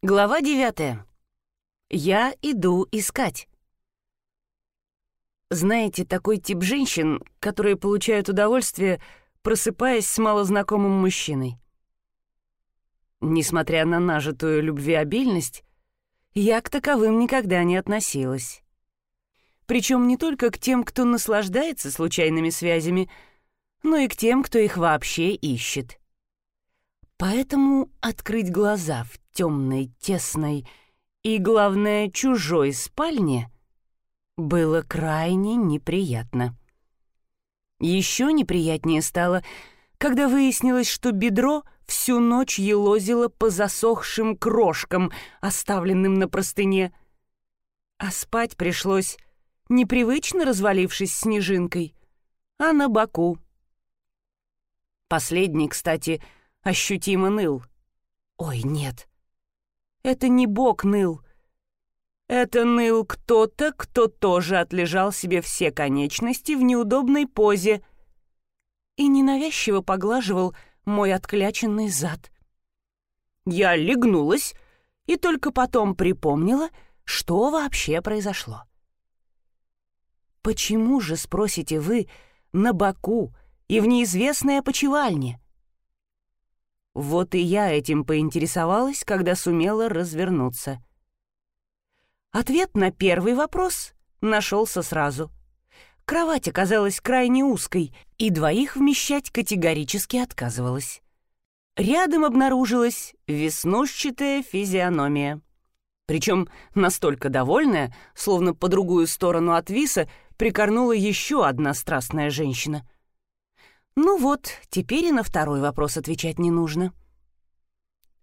Глава девятая. Я иду искать. Знаете, такой тип женщин, которые получают удовольствие, просыпаясь с малознакомым мужчиной. Несмотря на нажитую любвеобильность, я к таковым никогда не относилась. Причем не только к тем, кто наслаждается случайными связями, но и к тем, кто их вообще ищет. Поэтому открыть глаза в темной, тесной и, главное, чужой спальне было крайне неприятно. Еще неприятнее стало, когда выяснилось, что бедро всю ночь елозило по засохшим крошкам, оставленным на простыне. А спать пришлось, непривычно развалившись снежинкой, а на боку. Последний, кстати, ощутимо ныл. Ой, нет, это не бог ныл. Это ныл кто-то, кто тоже отлежал себе все конечности в неудобной позе и ненавязчиво поглаживал мой откляченный зад. Я легнулась и только потом припомнила, что вообще произошло. Почему же, спросите вы, на боку и в неизвестной опочивальне? Вот и я этим поинтересовалась, когда сумела развернуться. Ответ на первый вопрос нашелся сразу. Кровать оказалась крайне узкой, и двоих вмещать категорически отказывалась. Рядом обнаружилась веснушчатая физиономия. Причем настолько довольная, словно по другую сторону от виса прикорнула еще одна страстная женщина — ну вот, теперь и на второй вопрос отвечать не нужно.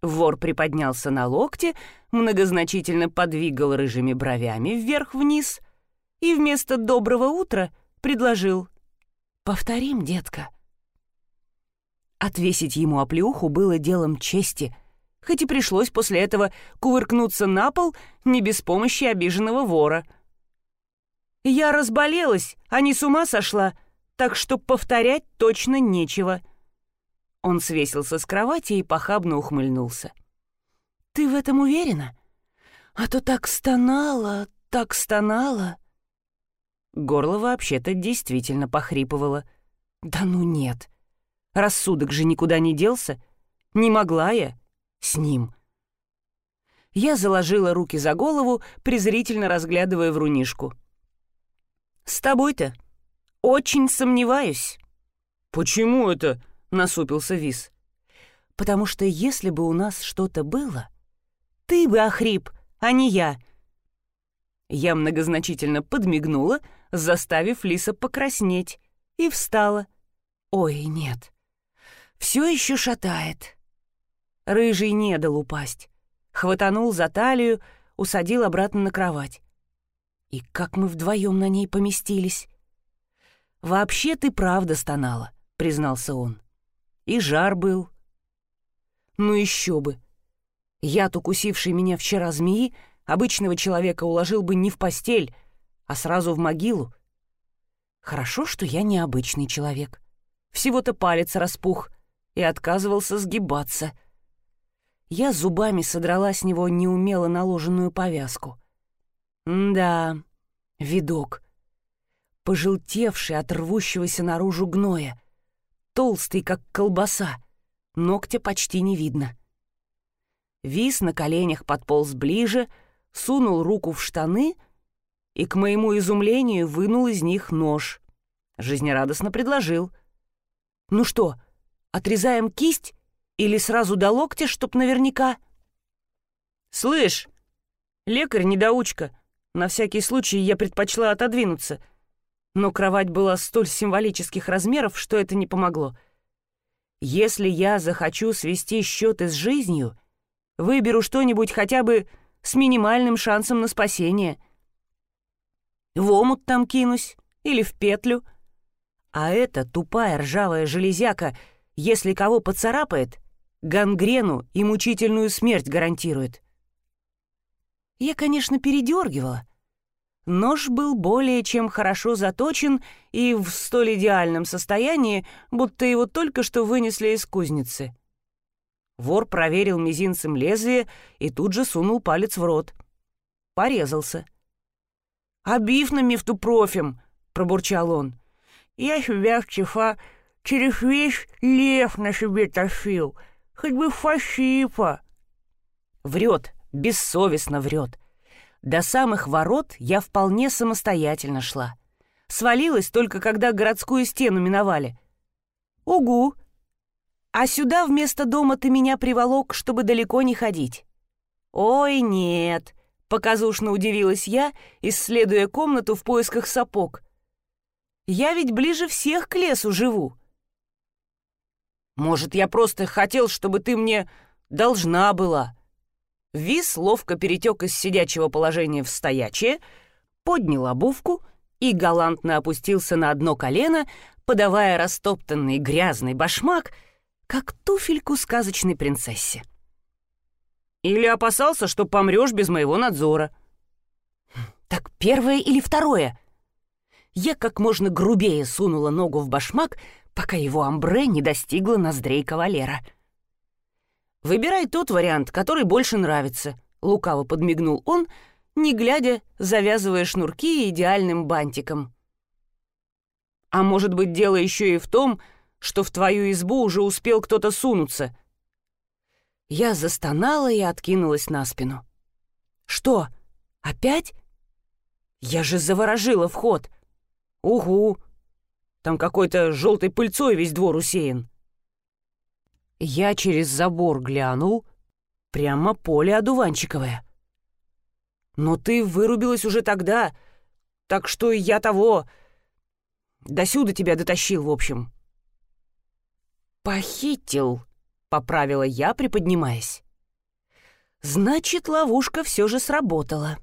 Вор приподнялся на локте, многозначительно подвигал рыжими бровями вверх-вниз и вместо «доброго утра» предложил «Повторим, детка». Отвесить ему оплеуху было делом чести, хоть и пришлось после этого кувыркнуться на пол не без помощи обиженного вора. «Я разболелась, а не с ума сошла», так что повторять точно нечего». Он свесился с кровати и похабно ухмыльнулся. «Ты в этом уверена? А то так стонала, так стонала». Горло вообще-то действительно похрипывало. «Да ну нет. Рассудок же никуда не делся. Не могла я с ним». Я заложила руки за голову, презрительно разглядывая врунишку. «С тобой-то «Очень сомневаюсь». «Почему это?» — насупился Вис. «Потому что если бы у нас что-то было, ты бы охрип, а не я». Я многозначительно подмигнула, заставив Лиса покраснеть, и встала. «Ой, нет, все еще шатает». Рыжий не дал упасть. Хватанул за талию, усадил обратно на кровать. И как мы вдвоем на ней поместились. «Вообще ты правда стонала», — признался он. «И жар был». «Ну еще бы! Яд, укусивший меня вчера змеи, обычного человека уложил бы не в постель, а сразу в могилу. Хорошо, что я необычный человек. Всего-то палец распух и отказывался сгибаться. Я зубами содрала с него неумело наложенную повязку. М да, видок пожелтевший от рвущегося наружу гноя, толстый, как колбаса, ногтя почти не видно. Вис на коленях подполз ближе, сунул руку в штаны и, к моему изумлению, вынул из них нож. Жизнерадостно предложил. «Ну что, отрезаем кисть или сразу до локтя, чтоб наверняка?» «Слышь, лекарь-недоучка, на всякий случай я предпочла отодвинуться», но кровать была столь символических размеров, что это не помогло. Если я захочу свести счеты с жизнью, выберу что-нибудь хотя бы с минимальным шансом на спасение. В омут там кинусь или в петлю. А эта тупая ржавая железяка, если кого поцарапает, гангрену и мучительную смерть гарантирует. Я, конечно, передергивала — Нож был более чем хорошо заточен и в столь идеальном состоянии, будто его только что вынесли из кузницы. Вор проверил мизинцем лезвие и тут же сунул палец в рот. Порезался. «Обив на мифтупрофим!» — пробурчал он. «Я себя вчера через весь лев на себе тащил, хоть бы фашипа!» Врет, бессовестно врет. До самых ворот я вполне самостоятельно шла. Свалилась только когда городскую стену миновали. «Угу!» А сюда вместо дома ты меня приволок, чтобы далеко не ходить. Ой, нет, показушно удивилась я, исследуя комнату в поисках сапог. Я ведь ближе всех к лесу живу. Может, я просто хотел, чтобы ты мне должна была. Вис ловко перетек из сидячего положения в стоячее, поднял обувку и галантно опустился на одно колено, подавая растоптанный грязный башмак — как туфельку сказочной принцессе. Или опасался, что помрешь без моего надзора. Так первое или второе? Я как можно грубее сунула ногу в башмак, пока его амбре не достигла ноздрей кавалера. «Выбирай тот вариант, который больше нравится», — лукаво подмигнул он, не глядя, завязывая шнурки идеальным бантиком. «А может быть, дело еще и в том, что в твою избу уже успел кто-то сунуться. Я застонала и откинулась на спину. «Что, опять?» «Я же заворожила вход!» «Угу! Там какой-то желтой пыльцой весь двор усеян!» Я через забор глянул, прямо поле одуванчиковое. «Но ты вырубилась уже тогда, так что я того... Досюда тебя дотащил, в общем!» «Похитил», — поправила я, приподнимаясь. «Значит, ловушка все же сработала».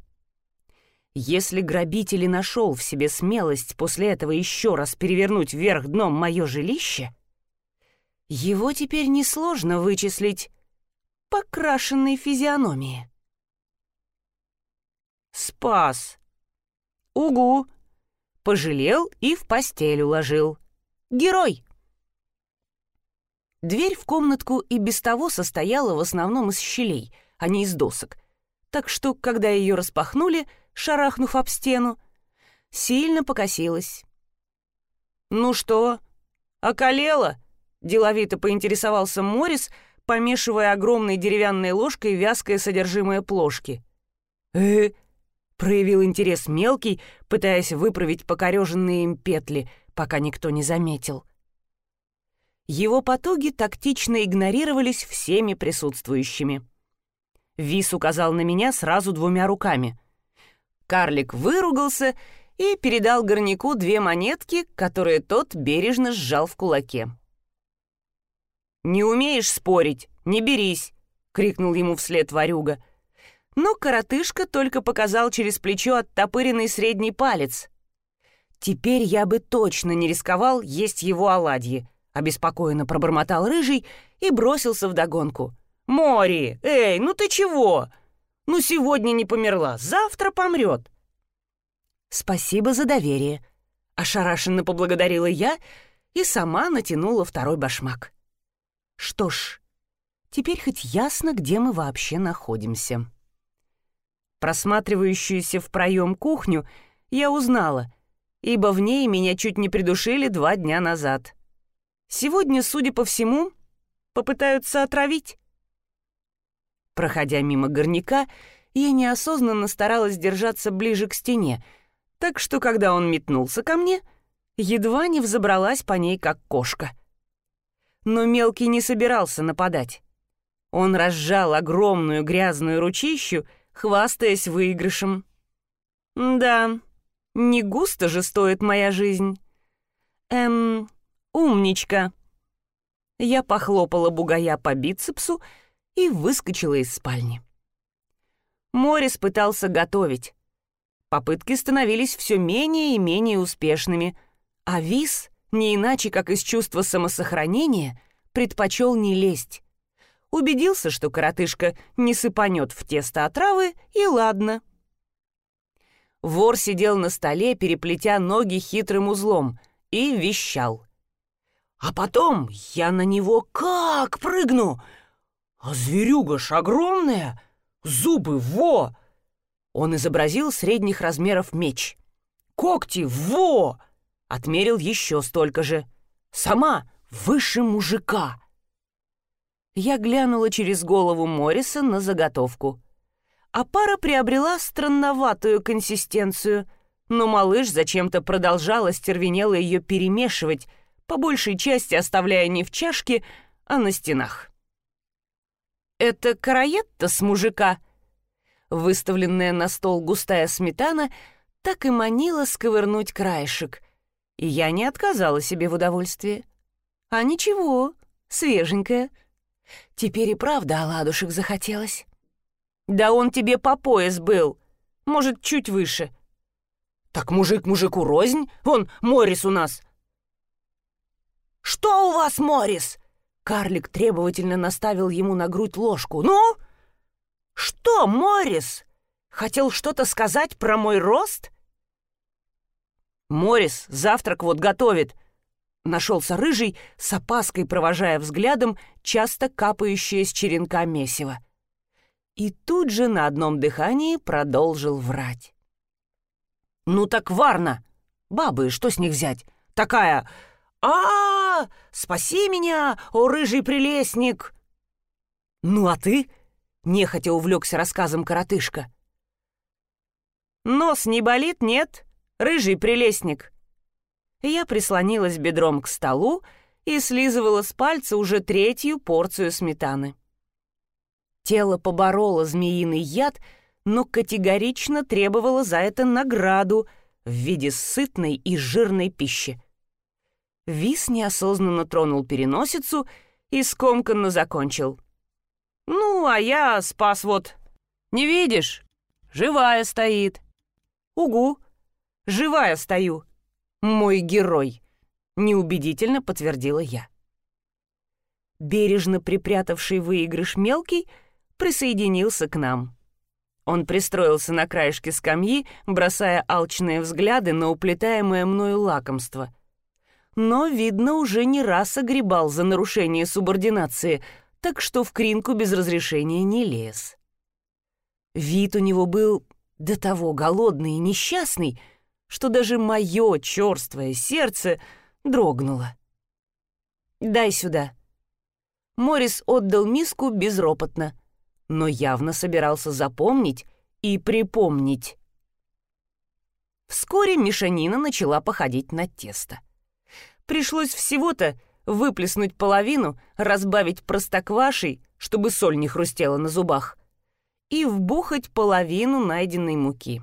Если грабитель и нашел в себе смелость после этого еще раз перевернуть вверх дном мое жилище, его теперь несложно вычислить по крашенной физиономии. Спас. Угу. Пожалел и в постель уложил. Герой. Дверь в комнатку и без того состояла в основном из щелей, а не из досок. Так что, когда ее распахнули, шарахнув об стену, сильно покосилась. «Ну что, околела?» — деловито поинтересовался Морис, помешивая огромной деревянной ложкой вязкое содержимое плошки. «Э?» — проявил интерес мелкий, пытаясь выправить покореженные им петли, пока никто не заметил. — его потуги тактично игнорировались всеми присутствующими. Вис указал на меня сразу двумя руками. Карлик выругался и передал горняку две монетки, которые тот бережно сжал в кулаке. «Не умеешь спорить? Не берись!» — крикнул ему вслед ворюга. Но коротышка только показал через плечо оттопыренный средний палец. Теперь я бы точно не рисковал есть его оладьи, Обеспокоенно пробормотал рыжий и бросился вдогонку. «Мори! Эй, ну ты чего? Ну сегодня не померла, завтра помрет!» «Спасибо за доверие», — ошарашенно поблагодарила я и сама натянула второй башмак. «Что ж, теперь хоть ясно, где мы вообще находимся». Просматривающуюся в проем кухню я узнала, ибо в ней меня чуть не придушили два дня назад. Сегодня, судя по всему, попытаются отравить. Проходя мимо горняка, я неосознанно старалась держаться ближе к стене, так что, когда он метнулся ко мне, едва не взобралась по ней, как кошка. Но мелкий не собирался нападать. Он разжал огромную грязную ручищу, хвастаясь выигрышем. «Да, не густо же стоит моя жизнь. Эм, «Умничка!» Я похлопала бугая по бицепсу и выскочила из спальни. Морис пытался готовить. Попытки становились все менее и менее успешными, а Вис, не иначе как из чувства самосохранения, предпочел не лезть. Убедился, что коротышка не сыпанет в тесто отравы, и ладно. Вор сидел на столе, переплетя ноги хитрым узлом, и вещал — а потом я на него как прыгну! «А зверюга ж огромная! Зубы, во!» Он изобразил средних размеров меч. «Когти, во!» Отмерил еще столько же. «Сама выше мужика!» Я глянула через голову Морриса на заготовку. А пара приобрела странноватую консистенцию, но малыш зачем-то продолжал остервенело ее перемешивать, по большей части оставляя не в чашке, а на стенах. «Это караетта с мужика?» Выставленная на стол густая сметана так и манила сковырнуть краешек, и я не отказала себе в удовольствии. А ничего, свеженькая. Теперь и правда оладушек захотелось. Да он тебе по пояс был, может, чуть выше. Так мужик мужику рознь, вон Морис у нас. Что у вас, Морис? Карлик требовательно наставил ему на грудь ложку. «Ну? Что, Морис? Хотел что-то сказать про мой рост?» «Морис завтрак вот готовит», — нашелся рыжий, с опаской провожая взглядом часто капающее с черенка месиво. И тут же на одном дыхании продолжил врать. «Ну так Варна! Бабы, что с них взять? Такая а, -а, -а Спаси меня, о рыжий прелестник!» «Ну а ты?» — нехотя увлекся рассказом коротышка. «Нос не болит, нет, рыжий прелестник?» Я прислонилась бедром к столу и слизывала с пальца уже третью порцию сметаны. Тело побороло змеиный яд, но категорично требовало за это награду в виде сытной и жирной пищи. Вис неосознанно тронул переносицу и скомканно закончил. «Ну, а я спас вот. Не видишь? Живая стоит». «Угу, живая стою. Мой герой», — неубедительно подтвердила я. Бережно припрятавший выигрыш мелкий присоединился к нам. Он пристроился на краешке скамьи, бросая алчные взгляды на уплетаемое мною лакомство — но, видно, уже не раз огребал за нарушение субординации, так что в кринку без разрешения не лез. Вид у него был до того голодный и несчастный, что даже мое черствое сердце дрогнуло. «Дай сюда». Морис отдал миску безропотно, но явно собирался запомнить и припомнить. Вскоре мешанина начала походить на тесто. Пришлось всего-то выплеснуть половину, разбавить простоквашей, чтобы соль не хрустела на зубах, и вбухать половину найденной муки.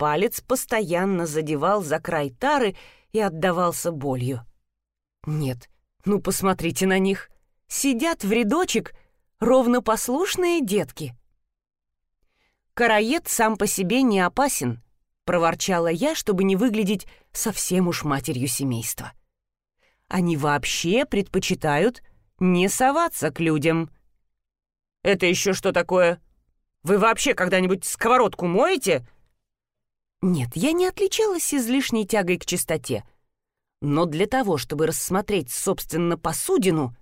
Палец постоянно задевал за край тары и отдавался болью. Нет, ну посмотрите на них. Сидят в рядочек ровно послушные детки. Караед сам по себе не опасен, проворчала я, чтобы не выглядеть совсем уж матерью семейства. Они вообще предпочитают не соваться к людям. «Это еще что такое? Вы вообще когда-нибудь сковородку моете?» Нет, я не отличалась излишней тягой к чистоте. Но для того, чтобы рассмотреть, собственно, посудину,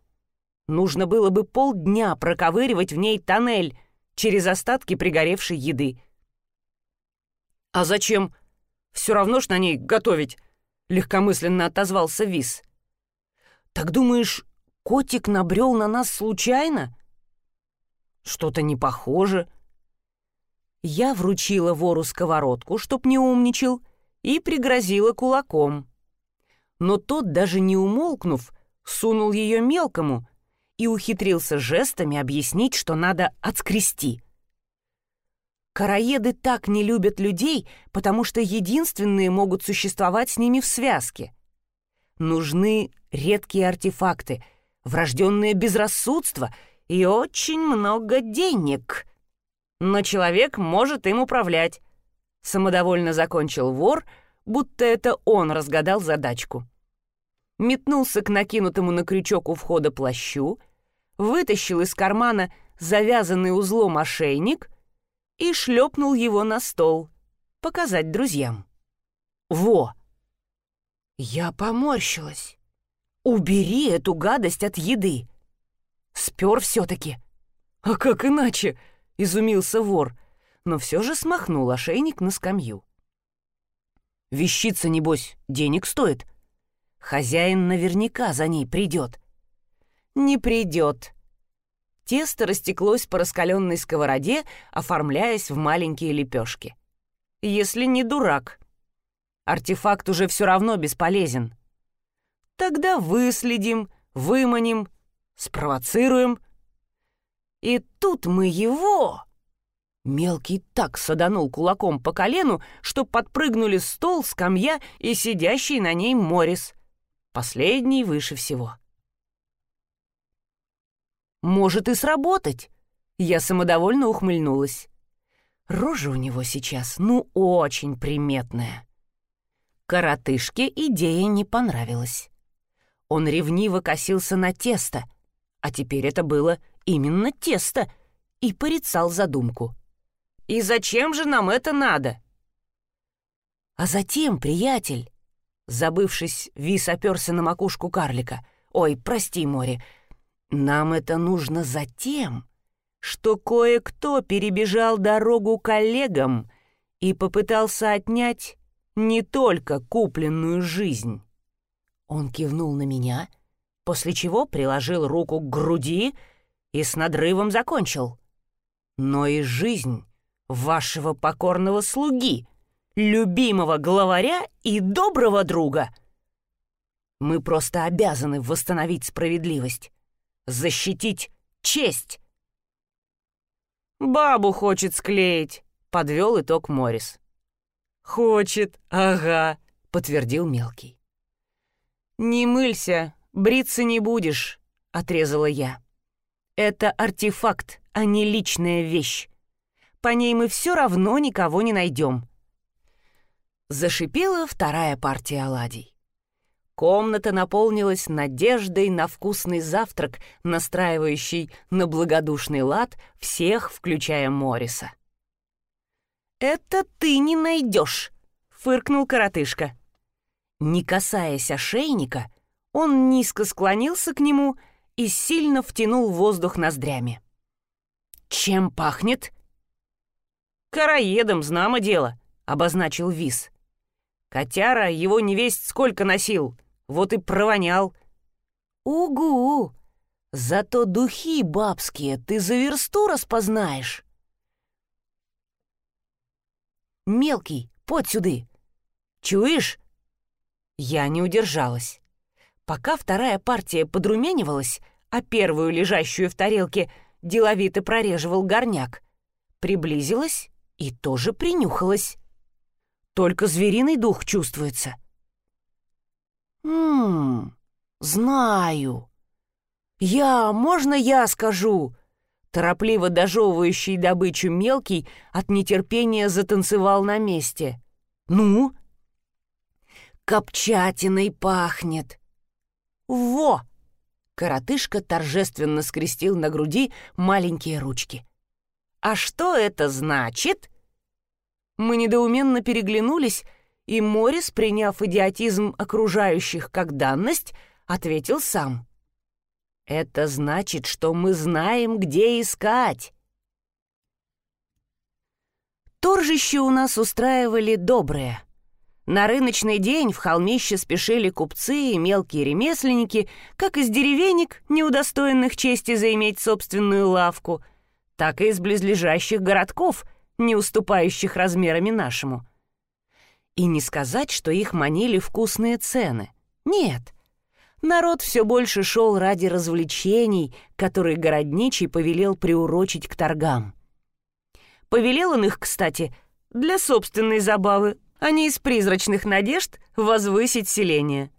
нужно было бы полдня проковыривать в ней тоннель через остатки пригоревшей еды. «А зачем? Все равно ж на ней готовить», — легкомысленно отозвался Вис. «Так думаешь, котик набрел на нас случайно?» «Что-то не похоже». Я вручила вору сковородку, чтоб не умничал, и пригрозила кулаком. Но тот, даже не умолкнув, сунул ее мелкому и ухитрился жестами объяснить, что надо отскрести — Караеды так не любят людей, потому что единственные могут существовать с ними в связке. Нужны редкие артефакты, врожденное безрассудство и очень много денег. Но человек может им управлять. Самодовольно закончил вор, будто это он разгадал задачку. Метнулся к накинутому на крючок у входа плащу, вытащил из кармана завязанный узлом ошейник — и шлепнул его на стол. Показать друзьям. «Во!» Я поморщилась. «Убери эту гадость от еды!» Спер все-таки. А как иначе? Изумился вор, но все же смахнул ошейник на скамью. Вещица, небось, денег стоит. Хозяин наверняка за ней придет. Не придет. Тесто растеклось по раскаленной сковороде, оформляясь в маленькие лепешки. Если не дурак. Артефакт уже все равно бесполезен. Тогда выследим, выманим, спровоцируем. И тут мы его... Мелкий так саданул кулаком по колену, что подпрыгнули стол, скамья и сидящий на ней Морис. Последний выше всего. «Может и сработать!» Я самодовольно ухмыльнулась. Рожа у него сейчас, ну, очень приметная. Коротышке идея не понравилась. Он ревниво косился на тесто, а теперь это было именно тесто, и порицал задумку. «И зачем же нам это надо?» «А затем, приятель...» Забывшись, Вис оперся на макушку карлика. «Ой, прости, море. Нам это нужно затем, что кое-кто перебежал дорогу коллегам и попытался отнять не только купленную жизнь». Он кивнул на меня, после чего приложил руку к груди и с надрывом закончил. «Но и жизнь вашего покорного слуги, любимого главаря и доброго друга. Мы просто обязаны восстановить справедливость, защитить честь». «Бабу хочет склеить», — подвел итог Морис. «Хочет, ага», — подтвердил мелкий. «Не мылься, бриться не будешь», — отрезала я. «Это артефакт, а не личная вещь. По ней мы все равно никого не найдем». Зашипела вторая партия оладий. Комната наполнилась надеждой на вкусный завтрак, настраивающий на благодушный лад всех, включая Мориса. «Это ты не найдешь», — фыркнул коротышка. Не касаясь ошейника, он низко склонился к нему и сильно втянул воздух ноздрями. «Чем пахнет?» «Караедом, знамо дело», — обозначил Вис. «Котяра его невесть сколько носил, вот и провонял». «Угу! Зато духи бабские ты за версту распознаешь». «Мелкий, под сюды! Чуешь?» Я не удержалась. Пока вторая партия подрумянивалась, а первую, лежащую в тарелке, деловито прореживал горняк, приблизилась и тоже принюхалась. Только звериный дух чувствуется. «Ммм, знаю. Я, можно я скажу?» Торопливо дожевывающий добычу мелкий от нетерпения затанцевал на месте. «Ну?» копчатиной пахнет. Во! Коротышка торжественно скрестил на груди маленькие ручки. А что это значит? Мы недоуменно переглянулись, и Морис, приняв идиотизм окружающих как данность, ответил сам. «Это значит, что мы знаем, где искать». Торжище у нас устраивали доброе. На рыночный день в холмище спешили купцы и мелкие ремесленники, как из деревенек, неудостоенных чести заиметь собственную лавку, так и из близлежащих городков, не уступающих размерами нашему. И не сказать, что их манили вкусные цены. Нет. Народ все больше шел ради развлечений, которые городничий повелел приурочить к торгам. Повелел он их, кстати, для собственной забавы, а не из призрачных надежд возвысить селение.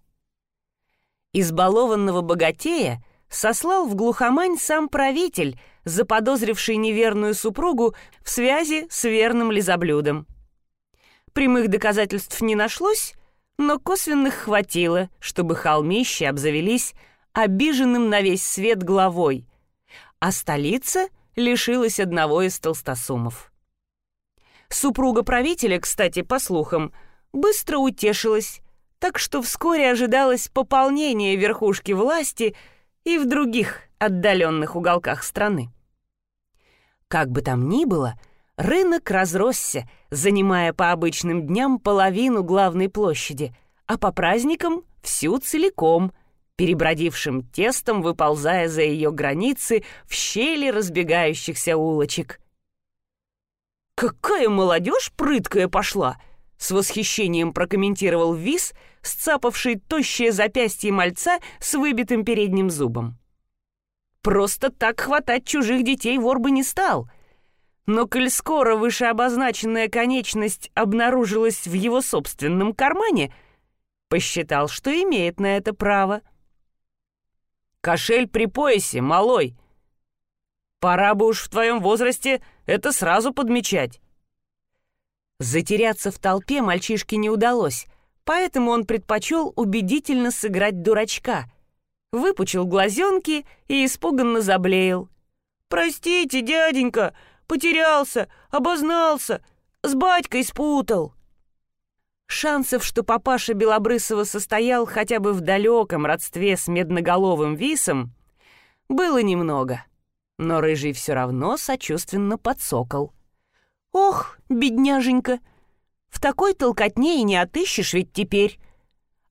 Избалованного богатея сослал в глухомань сам правитель, заподозривший неверную супругу в связи с верным лизоблюдом. Прямых доказательств не нашлось, но косвенных хватило, чтобы холмища обзавелись обиженным на весь свет главой, а столица лишилась одного из толстосумов. Супруга правителя, кстати, по слухам, быстро утешилась, так что вскоре ожидалось пополнение верхушки власти и в других отдаленных уголках страны. Как бы там ни было, рынок разросся, занимая по обычным дням половину главной площади, а по праздникам — всю целиком, перебродившим тестом выползая за ее границы в щели разбегающихся улочек. «Какая молодежь прыткая пошла!» — с восхищением прокомментировал Вис, сцапавший тощее запястье мальца с выбитым передним зубом. Просто так хватать чужих детей вор бы не стал. Но коль скоро вышеобозначенная конечность обнаружилась в его собственном кармане, посчитал, что имеет на это право. «Кошель при поясе, малой. Пора бы уж в твоем возрасте это сразу подмечать». Затеряться в толпе мальчишке не удалось, поэтому он предпочел убедительно сыграть дурачка — выпучил глазенки и испуганно заблеял. «Простите, дяденька, потерялся, обознался, с батькой спутал». Шансов, что папаша Белобрысова состоял хотя бы в далеком родстве с медноголовым висом, было немного, но Рыжий все равно сочувственно подсокол. «Ох, бедняженька, в такой толкотне и не отыщешь ведь теперь.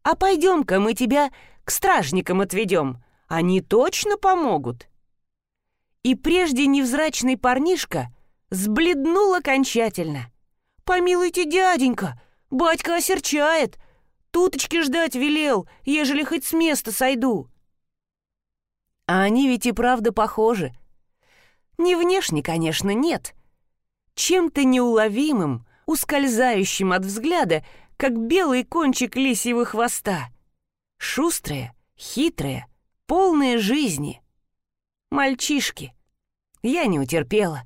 А пойдем-ка мы тебя к стражникам отведем. Они точно помогут». И прежде невзрачный парнишка сбледнул окончательно. «Помилуйте, дяденька, батька осерчает. Туточки ждать велел, ежели хоть с места сойду». А они ведь и правда похожи. Не внешне, конечно, нет. Чем-то неуловимым, ускользающим от взгляда, как белый кончик лисьего хвоста — Шустрые, хитрые, полные жизни. Мальчишки. Я не утерпела.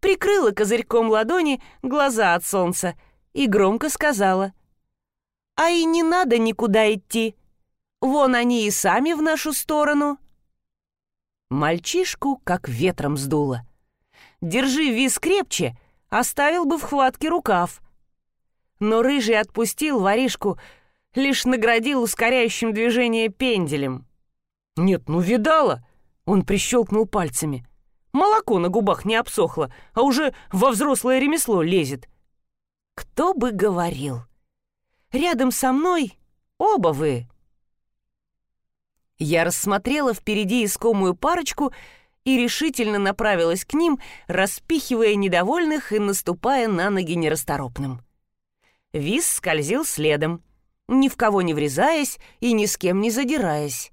Прикрыла козырьком ладони глаза от солнца и громко сказала. «А и не надо никуда идти. Вон они и сами в нашу сторону». Мальчишку как ветром сдуло. «Держи виз крепче», оставил бы в хватке рукав. Но рыжий отпустил воришку, лишь наградил ускоряющим движение пенделем. «Нет, ну видала!» — он прищелкнул пальцами. «Молоко на губах не обсохло, а уже во взрослое ремесло лезет». «Кто бы говорил? Рядом со мной оба вы!» Я рассмотрела впереди искомую парочку и решительно направилась к ним, распихивая недовольных и наступая на ноги нерасторопным. Виз скользил следом — ни в кого не врезаясь и ни с кем не задираясь.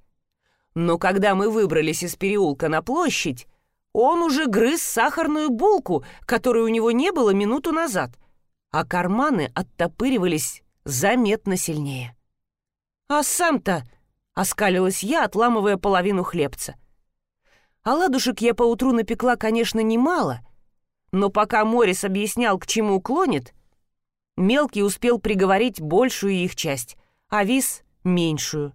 Но когда мы выбрались из переулка на площадь, он уже грыз сахарную булку, которой у него не было минуту назад, а карманы оттопыривались заметно сильнее. «А сам-то...» — оскалилась я, отламывая половину хлебца. Оладушек я поутру напекла, конечно, немало, но пока Морис объяснял, к чему клонит, Мелкий успел приговорить большую их часть, а Вис — меньшую.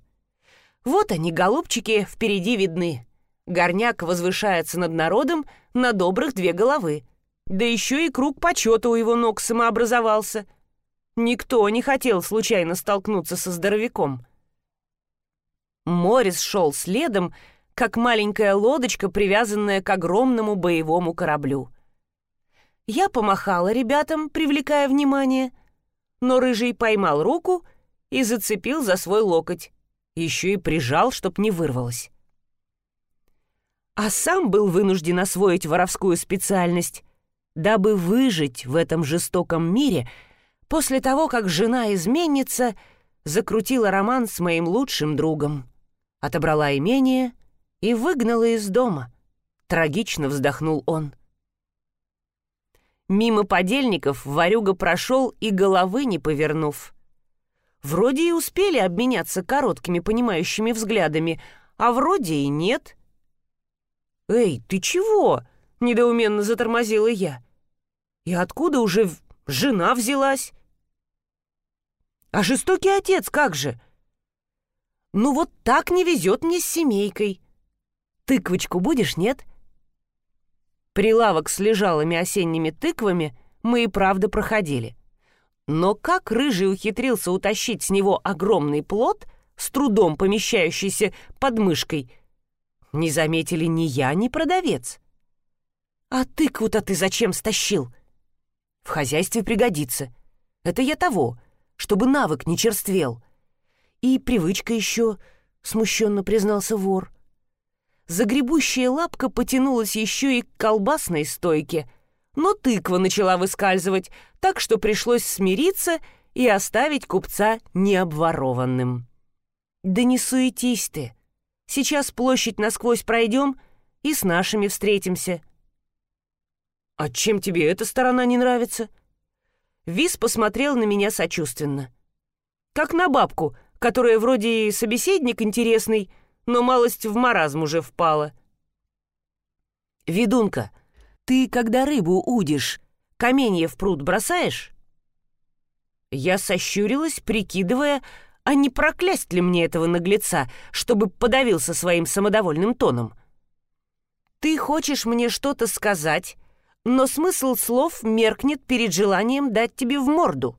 Вот они, голубчики, впереди видны. Горняк возвышается над народом на добрых две головы. Да еще и круг почета у его ног самообразовался. Никто не хотел случайно столкнуться со здоровяком. Морис шел следом, как маленькая лодочка, привязанная к огромному боевому кораблю. Я помахала ребятам, привлекая внимание, но Рыжий поймал руку и зацепил за свой локоть. Еще и прижал, чтоб не вырвалось. А сам был вынужден освоить воровскую специальность, дабы выжить в этом жестоком мире после того, как жена-изменница закрутила роман с моим лучшим другом, отобрала имение и выгнала из дома. Трагично вздохнул он. — Мимо подельников Варюга прошел и головы не повернув. Вроде и успели обменяться короткими понимающими взглядами, а вроде и нет. «Эй, ты чего?» — недоуменно затормозила я. «И откуда уже жена взялась?» «А жестокий отец как же?» «Ну вот так не везет мне с семейкой. Тыквочку будешь, нет?» Прилавок с лежалыми осенними тыквами мы и правда проходили. Но как рыжий ухитрился утащить с него огромный плод, с трудом помещающийся под мышкой, Не заметили ни я, ни продавец. А тыкву-то ты зачем стащил? В хозяйстве пригодится. Это я того, чтобы навык не черствел. И привычка еще, смущенно признался вор. Загребущая лапка потянулась еще и к колбасной стойке, но тыква начала выскальзывать, так что пришлось смириться и оставить купца необворованным. «Да не суетись ты. Сейчас площадь насквозь пройдем и с нашими встретимся». «А чем тебе эта сторона не нравится?» Вис посмотрел на меня сочувственно. «Как на бабку, которая вроде и собеседник интересный, но малость в маразм уже впала». «Ведунка, ты, когда рыбу удишь, каменья в пруд бросаешь?» Я сощурилась, прикидывая, а не проклясть ли мне этого наглеца, чтобы подавился своим самодовольным тоном. «Ты хочешь мне что-то сказать, но смысл слов меркнет перед желанием дать тебе в морду».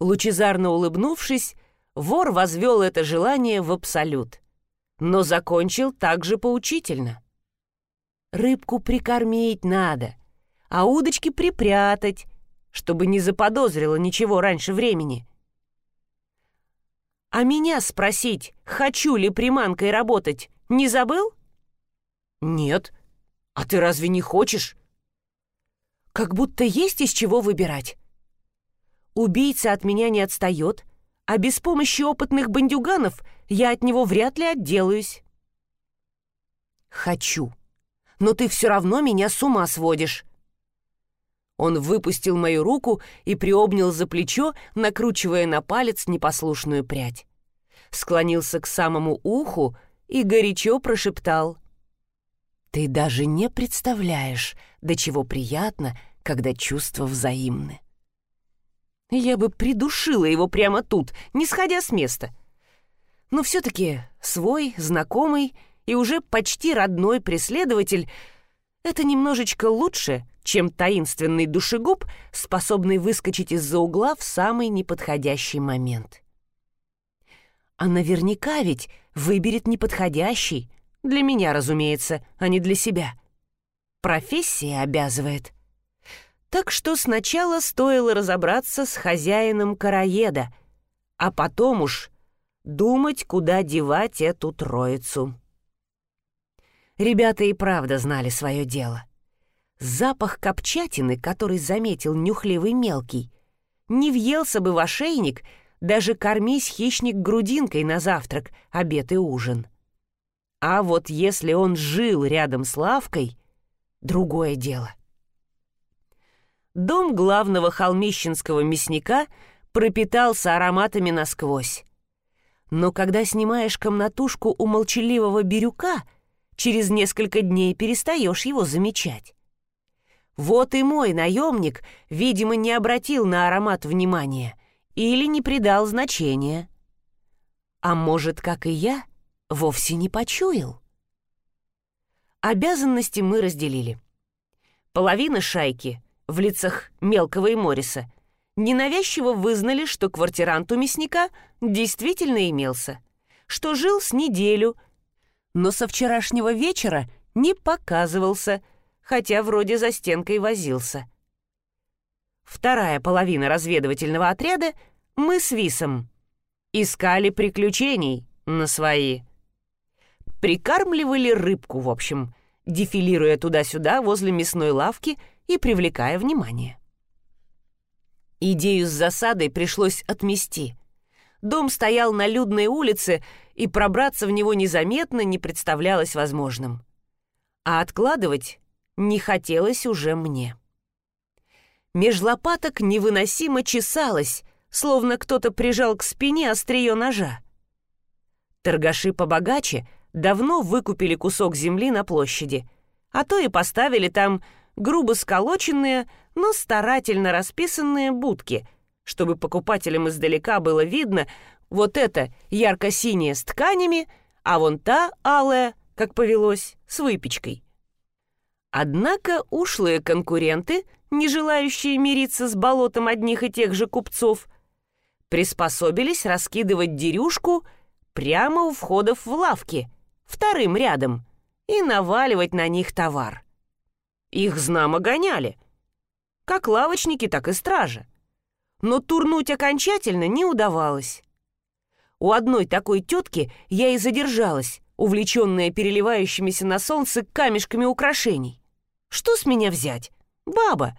Лучезарно улыбнувшись, вор возвел это желание в абсолют, но закончил также поучительно. «Рыбку прикормить надо, а удочки припрятать, чтобы не заподозрила ничего раньше времени». А меня спросить, хочу ли приманкой работать, не забыл? Нет. А ты разве не хочешь? Как будто есть из чего выбирать. Убийца от меня не отстает, а без помощи опытных бандюганов я от него вряд ли отделаюсь. Хочу. Но ты все равно меня с ума сводишь. Он выпустил мою руку и приобнял за плечо, накручивая на палец непослушную прядь. Склонился к самому уху и горячо прошептал. «Ты даже не представляешь, до чего приятно, когда чувства взаимны». Я бы придушила его прямо тут, не сходя с места. Но все-таки свой, знакомый и уже почти родной преследователь — это немножечко лучше, чем таинственный душегуб, способный выскочить из-за угла в самый неподходящий момент. А наверняка ведь выберет неподходящий, для меня, разумеется, а не для себя. Профессия обязывает. Так что сначала стоило разобраться с хозяином караеда, а потом уж думать, куда девать эту троицу. Ребята и правда знали свое дело — Запах копчатины, который заметил нюхливый мелкий, не въелся бы в ошейник, даже кормись хищник грудинкой на завтрак, обед и ужин. А вот если он жил рядом с лавкой, другое дело. Дом главного холмищенского мясника пропитался ароматами насквозь. Но когда снимаешь комнатушку у молчаливого бирюка, через несколько дней перестаешь его замечать. Вот и мой наемник, видимо, не обратил на аромат внимания или не придал значения. А может, как и я, вовсе не почуял. Обязанности мы разделили. Половина шайки в лицах Мелкого и Морриса ненавязчиво вызнали, что квартирант у мясника действительно имелся, что жил с неделю, но со вчерашнего вечера не показывался – хотя вроде за стенкой возился. Вторая половина разведывательного отряда — мы с Висом. Искали приключений на свои. Прикармливали рыбку, в общем, дефилируя туда-сюда возле мясной лавки и привлекая внимание. Идею с засадой пришлось отмести. Дом стоял на людной улице, и пробраться в него незаметно не представлялось возможным. А откладывать не хотелось уже мне. Меж лопаток невыносимо чесалось, словно кто-то прижал к спине острие ножа. Торгаши побогаче давно выкупили кусок земли на площади, а то и поставили там грубо сколоченные, но старательно расписанные будки, чтобы покупателям издалека было видно вот это ярко-синее с тканями, а вон та алая, как повелось, с выпечкой. Однако ушлые конкуренты, не желающие мириться с болотом одних и тех же купцов, приспособились раскидывать дерюшку прямо у входов в лавки, вторым рядом, и наваливать на них товар. Их знамо гоняли. Как лавочники, так и стражи. Но турнуть окончательно не удавалось. У одной такой тетки я и задержалась, увлеченная переливающимися на солнце камешками украшений. Что с меня взять? Баба.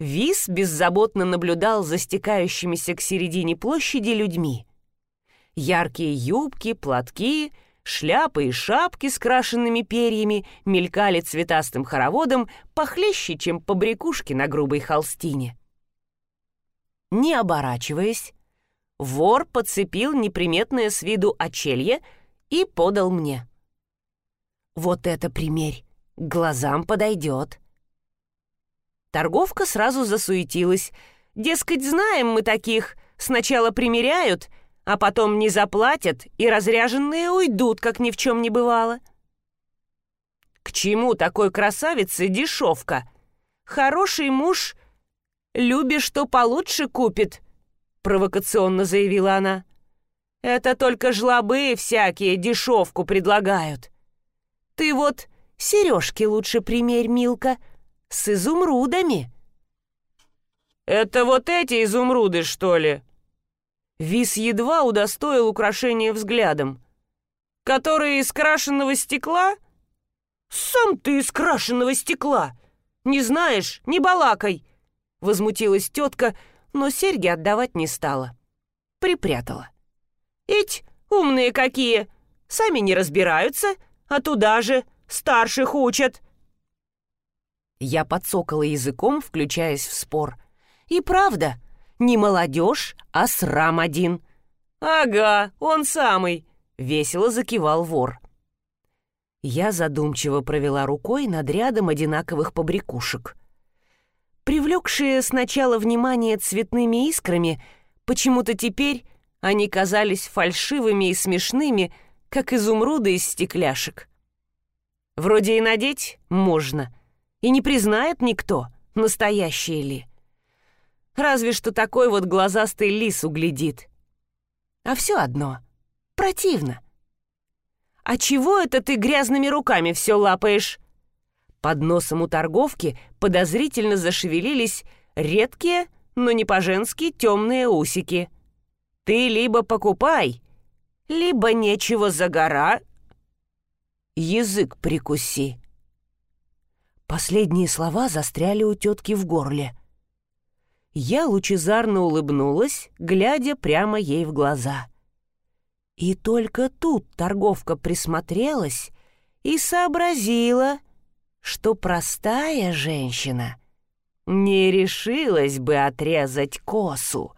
Вис беззаботно наблюдал за стекающимися к середине площади людьми. Яркие юбки, платки, шляпы и шапки с крашенными перьями мелькали цветастым хороводом похлеще, чем побрякушки на грубой холстине. Не оборачиваясь, вор подцепил неприметное с виду очелье и подал мне. «Вот это примерь, глазам подойдет». Торговка сразу засуетилась. Дескать, знаем мы таких, сначала примеряют, а потом не заплатят, и разряженные уйдут, как ни в чем не бывало. К чему такой красавице дешевка? Хороший муж, любишь, что получше купит, провокационно заявила она. Это только жлобы всякие дешевку предлагают. Ты вот сережки лучше примерь, Милка, с изумрудами. Это вот эти изумруды, что ли? Вис едва удостоил украшения взглядом. Которые из крашенного стекла? Сам ты из крашенного стекла! Не знаешь, не балакай! Возмутилась тетка, но серьги отдавать не стала. Припрятала. Ить, умные какие! Сами не разбираются, а туда же старших учат. Я подсокала языком, включаясь в спор. И правда, не молодежь, а срам один. Ага, он самый, весело закивал вор. Я задумчиво провела рукой над рядом одинаковых побрякушек. Привлекшие сначала внимание цветными искрами, почему-то теперь они казались фальшивыми и смешными, как изумруды из стекляшек. Вроде и надеть можно, и не признает никто, настоящие ли. Разве что такой вот глазастый лис углядит. А все одно. Противно. «А чего это ты грязными руками все лапаешь?» Под носом у торговки подозрительно зашевелились редкие, но не по-женски темные усики. Ты либо покупай, либо нечего за гора. Язык прикуси. Последние слова застряли у тетки в горле. Я лучезарно улыбнулась, глядя прямо ей в глаза. И только тут торговка присмотрелась и сообразила, что простая женщина не решилась бы отрезать косу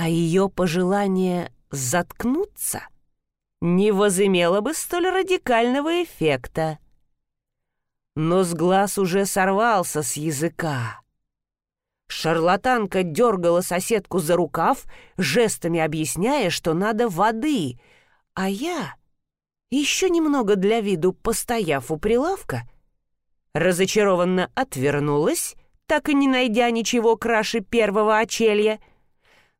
а ее пожелание заткнуться не возымело бы столь радикального эффекта. Но с глаз уже сорвался с языка. Шарлатанка дергала соседку за рукав, жестами объясняя, что надо воды, а я, еще немного для виду постояв у прилавка, разочарованно отвернулась, так и не найдя ничего краше первого очелья —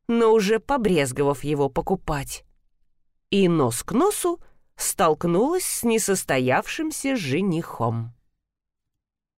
но уже побрезговав его покупать. И нос к носу столкнулась с несостоявшимся женихом.